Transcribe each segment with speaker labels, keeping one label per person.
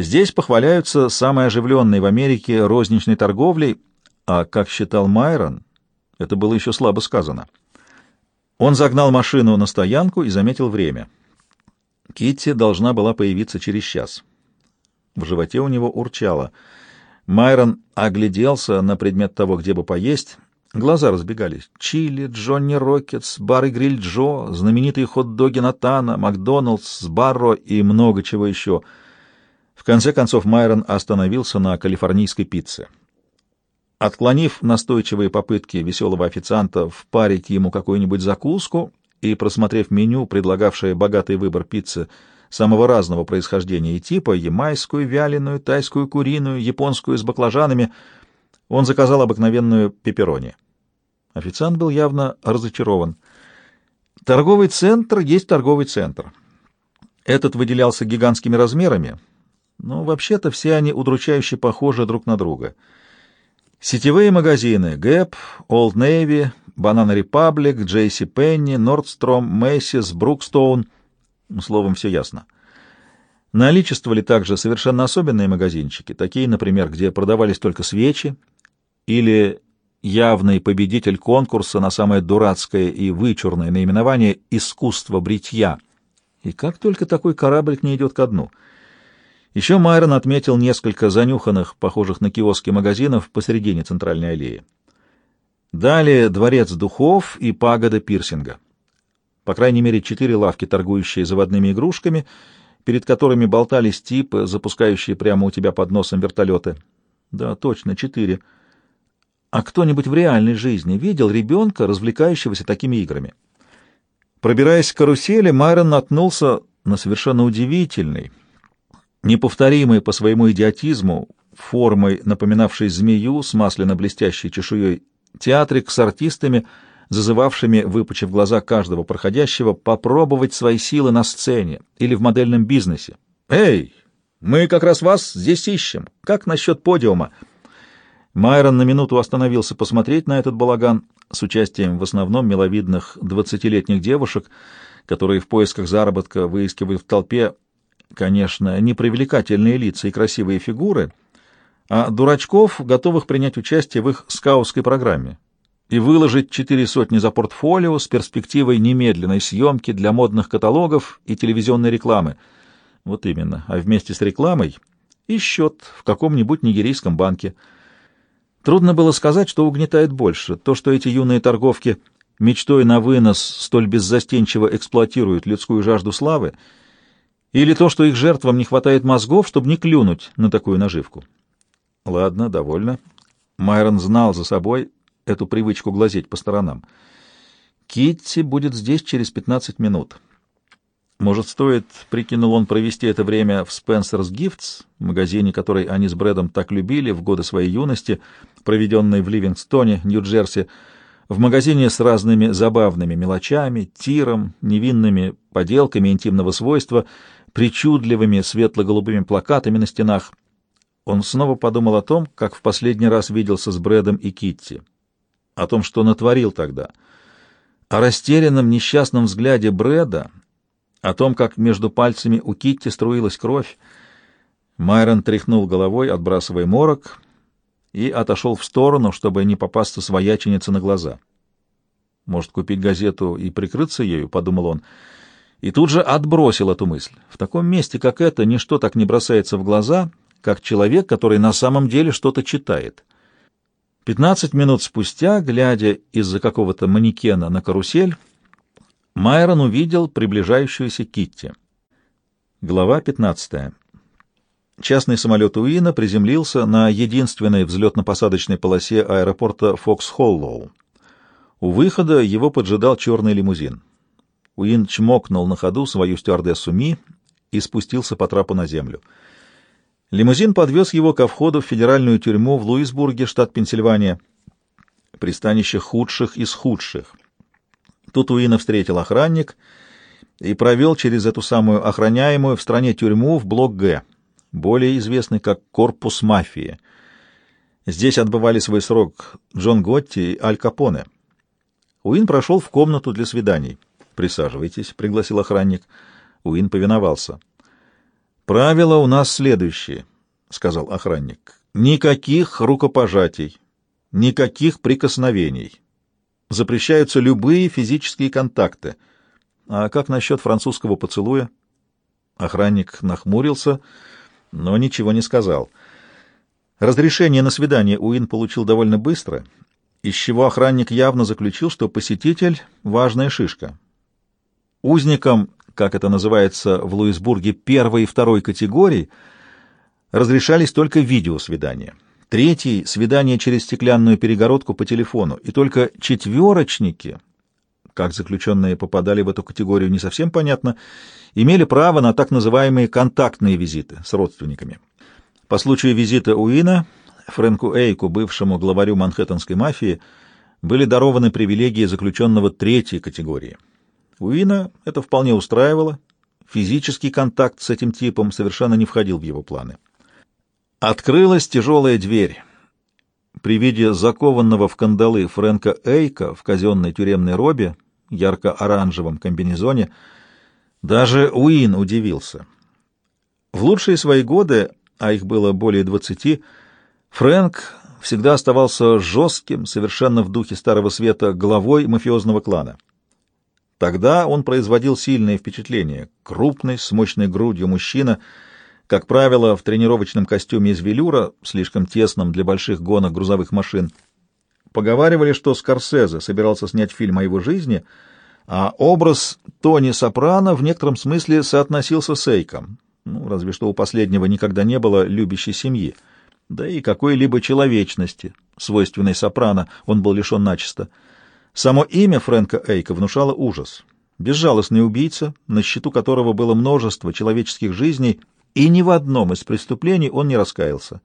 Speaker 1: Здесь похваляются самой оживленной в Америке розничной торговлей, а, как считал Майрон, это было еще слабо сказано. Он загнал машину на стоянку и заметил время. Китти должна была появиться через час. В животе у него урчало. Майрон огляделся на предмет того, где бы поесть. Глаза разбегались. Чили, Джонни Рокетс, бар и гриль Джо, знаменитые хот-доги Натана, Макдоналдс, Барро и много чего еще — в конце концов Майрон остановился на калифорнийской пицце. Отклонив настойчивые попытки веселого официанта впарить ему какую-нибудь закуску и просмотрев меню, предлагавшее богатый выбор пиццы самого разного происхождения и типа, ямайскую, вяленую, тайскую, куриную, японскую с баклажанами, он заказал обыкновенную пепперони. Официант был явно разочарован. Торговый центр есть торговый центр. Этот выделялся гигантскими размерами, но вообще-то все они удручающе похожи друг на друга. Сетевые магазины Gap, Old Navy, Banana Republic, JC Penney, Nordstrom, Macy's, Brookstone. Словом, все ясно. Наличествовали также совершенно особенные магазинчики, такие, например, где продавались только свечи, или явный победитель конкурса на самое дурацкое и вычурное наименование «Искусство бритья». И как только такой кораблик не идет ко дну — еще Майрон отметил несколько занюханных, похожих на киоски магазинов посередине центральной аллеи. Далее дворец духов и пагода пирсинга. По крайней мере, четыре лавки, торгующие заводными игрушками, перед которыми болтались типы, запускающие прямо у тебя под носом вертолеты. Да, точно, четыре. А кто-нибудь в реальной жизни видел ребенка, развлекающегося такими играми? Пробираясь к карусели, Майрон наткнулся на совершенно удивительный, неповторимый по своему идиотизму, формой, напоминавшей змею с масляно-блестящей чешуей, театрик с артистами, зазывавшими, выпучив глаза каждого проходящего, попробовать свои силы на сцене или в модельном бизнесе. «Эй, мы как раз вас здесь ищем. Как насчет подиума?» Майрон на минуту остановился посмотреть на этот балаган с участием в основном миловидных двадцатилетних девушек, которые в поисках заработка выискивают в толпе Конечно, не привлекательные лица и красивые фигуры, а дурачков, готовых принять участие в их скаутской программе и выложить четыре сотни за портфолио с перспективой немедленной съемки для модных каталогов и телевизионной рекламы. Вот именно. А вместе с рекламой и счет в каком-нибудь нигерийском банке. Трудно было сказать, что угнетает больше. То, что эти юные торговки мечтой на вынос столь беззастенчиво эксплуатируют людскую жажду славы — или то, что их жертвам не хватает мозгов, чтобы не клюнуть на такую наживку. Ладно, довольно. Майрон знал за собой эту привычку глазеть по сторонам. Китти будет здесь через 15 минут. Может, стоит, прикинул он, провести это время в Spencer's Gifts, магазине, который они с Брэдом так любили в годы своей юности, проведенной в Ливингстоне, Нью-Джерси, в магазине с разными забавными мелочами, тиром, невинными поделками интимного свойства — причудливыми светло-голубыми плакатами на стенах. Он снова подумал о том, как в последний раз виделся с Брэдом и Китти, о том, что натворил тогда, о растерянном несчастном взгляде Брэда, о том, как между пальцами у Китти струилась кровь. Майрон тряхнул головой, отбрасывая морок, и отошел в сторону, чтобы не попасться свояченице на глаза. «Может, купить газету и прикрыться ею?» — подумал он — и тут же отбросил эту мысль. В таком месте, как это, ничто так не бросается в глаза, как человек, который на самом деле что-то читает. Пятнадцать минут спустя, глядя из-за какого-то манекена на карусель, Майрон увидел приближающуюся Китти. Глава 15. Частный самолет Уина приземлился на единственной взлетно-посадочной полосе аэропорта Фокс-Холлоу. У выхода его поджидал черный лимузин. Уин чмокнул на ходу свою стюардессу Ми и спустился по трапу на землю. Лимузин подвез его ко входу в федеральную тюрьму в Луисбурге, штат Пенсильвания, пристанище худших из худших. Тут Уина встретил охранник и провел через эту самую охраняемую в стране тюрьму в блок Г, более известный как корпус мафии. Здесь отбывали свой срок Джон Готти и Аль Капоне. Уин прошел в комнату для свиданий. «Присаживайтесь», — пригласил охранник. Уин повиновался. «Правила у нас следующие», — сказал охранник. «Никаких рукопожатий, никаких прикосновений. Запрещаются любые физические контакты. А как насчет французского поцелуя?» Охранник нахмурился, но ничего не сказал. Разрешение на свидание Уин получил довольно быстро, из чего охранник явно заключил, что посетитель — важная шишка. Узникам, как это называется в Луисбурге, первой и второй категории разрешались только видеосвидания. Третий — свидание через стеклянную перегородку по телефону, и только четверочники, как заключенные попадали в эту категорию, не совсем понятно, имели право на так называемые контактные визиты с родственниками. По случаю визита Уина Фрэнку Эйку, бывшему главарю манхэттенской мафии, были дарованы привилегии заключенного третьей категории. Уина это вполне устраивало, физический контакт с этим типом совершенно не входил в его планы. Открылась тяжелая дверь. При виде закованного в кандалы Фрэнка Эйка в казенной тюремной робе, ярко-оранжевом комбинезоне, даже Уин удивился. В лучшие свои годы а их было более двадцати, Фрэнк всегда оставался жестким, совершенно в духе Старого Света, главой мафиозного клана. Тогда он производил сильное впечатление. Крупный, с мощной грудью мужчина, как правило, в тренировочном костюме из велюра, слишком тесном для больших гонок грузовых машин. Поговаривали, что Скорсезе собирался снять фильм о его жизни, а образ Тони Сопрано в некотором смысле соотносился с Эйком, ну, разве что у последнего никогда не было любящей семьи, да и какой-либо человечности, свойственной сопрано, он был лишен начисто. Само имя Фрэнка Эйка внушало ужас. Безжалостный убийца, на счету которого было множество человеческих жизней, и ни в одном из преступлений он не раскаялся.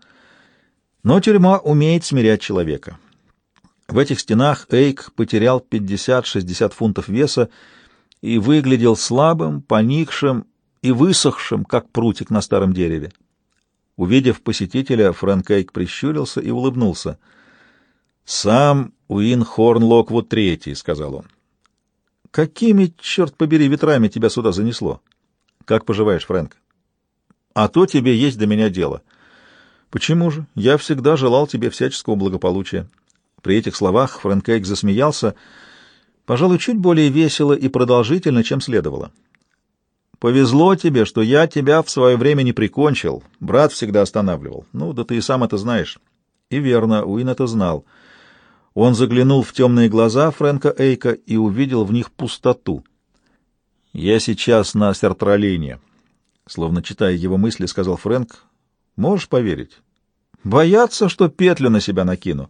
Speaker 1: Но тюрьма умеет смирять человека. В этих стенах Эйк потерял 50-60 фунтов веса и выглядел слабым, поникшим и высохшим, как прутик на старом дереве. Увидев посетителя, Фрэнк Эйк прищурился и улыбнулся. «Сам Уин Хорн Локвуд Третий», — сказал он. «Какими, черт побери, ветрами тебя сюда занесло? Как поживаешь, Фрэнк?» «А то тебе есть до меня дело». «Почему же? Я всегда желал тебе всяческого благополучия». При этих словах Фрэнк Эйк засмеялся, пожалуй, чуть более весело и продолжительно, чем следовало. Повезло тебе, что я тебя в свое время не прикончил. Брат всегда останавливал. Ну, да ты и сам это знаешь. И верно, Уин это знал. Он заглянул в темные глаза Фрэнка Эйка и увидел в них пустоту. «Я сейчас на сертралине», — словно читая его мысли, сказал Фрэнк. «Можешь поверить? Боятся, что петлю на себя накину».